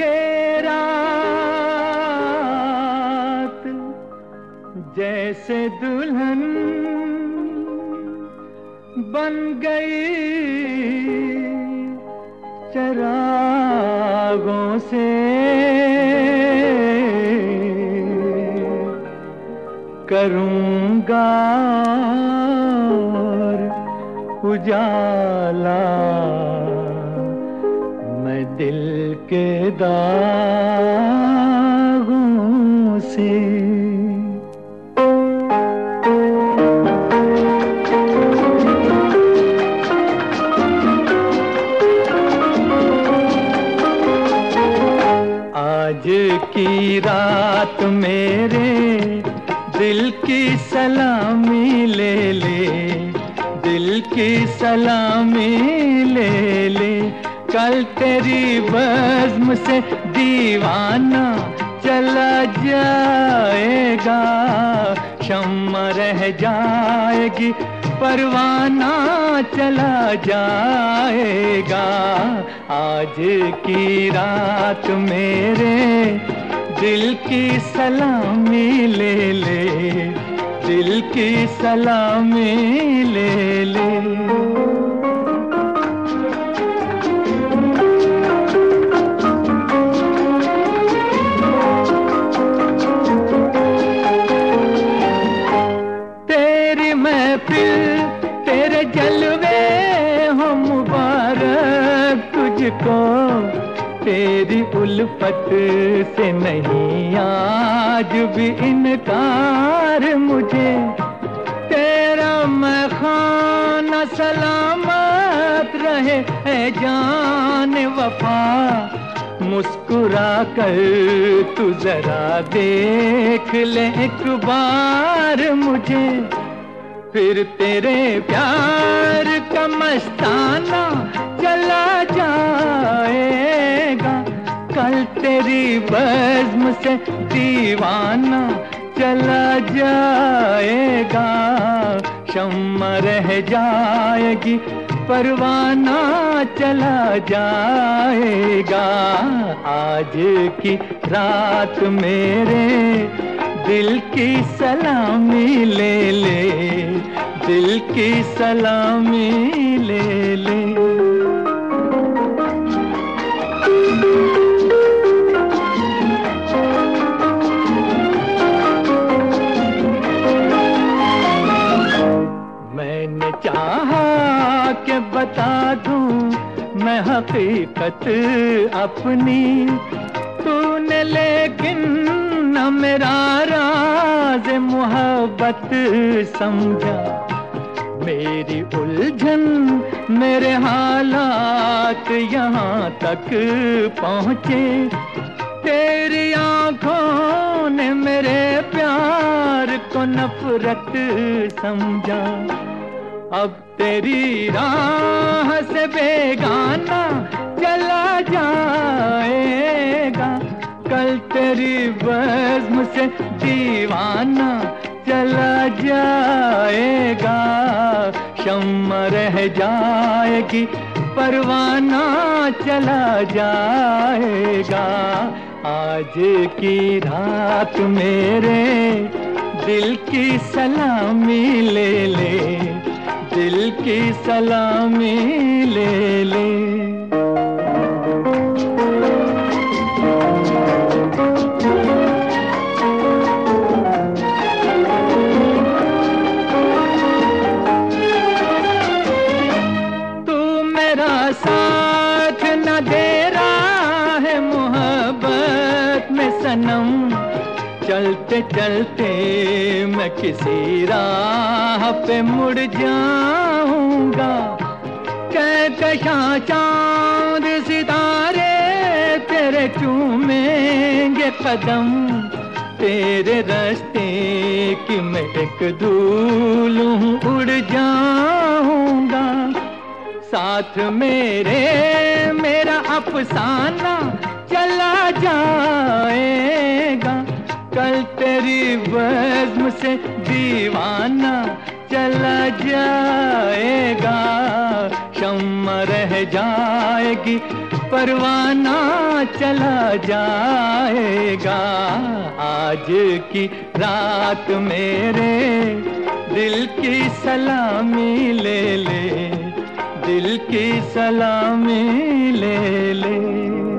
ये रात जैसे दुल्हन बन गई चरागों से। करूँगा उजाला मैं दिल के दागों से। आज की रात मेरे दिल की सलामी ले ले, दिल की सलामी ले ले। कल तेरी बज्म से दीवाना चला जाएगा। शम्मा रह जाएगी, परवाना चला जाएगा। आज की रात मेरे दिल की सलामी ले ले, दिल की सलामी ले ले। तुझको तेरी उल्फत से नहीं, आज भी इनकार मुझे। तेरा मैं खाना सलामत रहे है जान वफा। मुस्कुरा कर तू जरा देख ले एक बार मुझे। फिर तेरे प्यार का मस्ताना जाएगा कल तेरी बज्म से दीवाना चला जाएगा। शम्मा रह जाएगी, परवाना चला जाएगा। आज की रात मेरे दिल की सलामी ले ले, दिल की सलामी ले ले। बता दूँ, मैं हकीकत अपनी। तूने लेकिन न मेरा राज मोहब्बत समझा। मेरी उलझन मेरे हालात यहाँ तक पहुँचे। तेरी आँखों ने मेरे प्यार को नफरत समझा। अब तेरी राह से बेगाना चला जाएगा। कल तेरी बज्म से दीवाना चला जाएगा। शम्मा रह जाएगी, परवाना चला जाएगा। आज की रात मेरे दिल की सलामी ले ले। दिल की सलामी ले ले। सनम। चलते चलते मैं किसी राह पे मुड़ जाऊँगा। कहकशा चाँद सितारे तेरे चूमेंगे कदम। तेरे रास्ते की मैं एक धूल उड़ जाऊँगा। साथ मेरे, मेरा अफसाना चला जाएगा। कल तेरी बज्म से दीवाना चला जाएगा। शम्मा रह जाएगी, परवाना चला जाएगा। आज की रात मेरे दिल की सलामी ले ले, दिल की सलामी ले ले।